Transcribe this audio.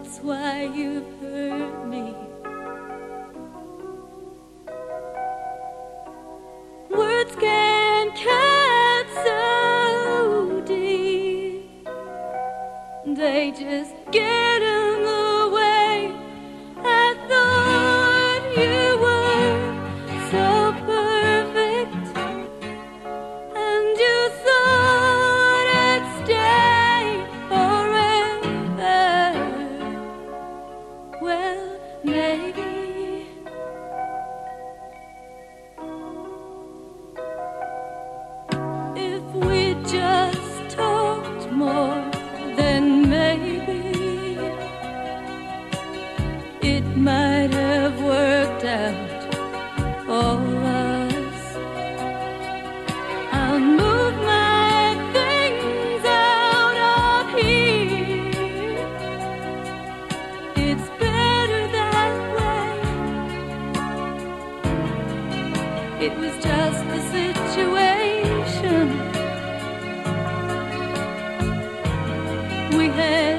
That's why you've hurt me. Words can cut so deep, they just get. doubt or us. I'll move my things out of here. It's better that way. It was just the situation we had.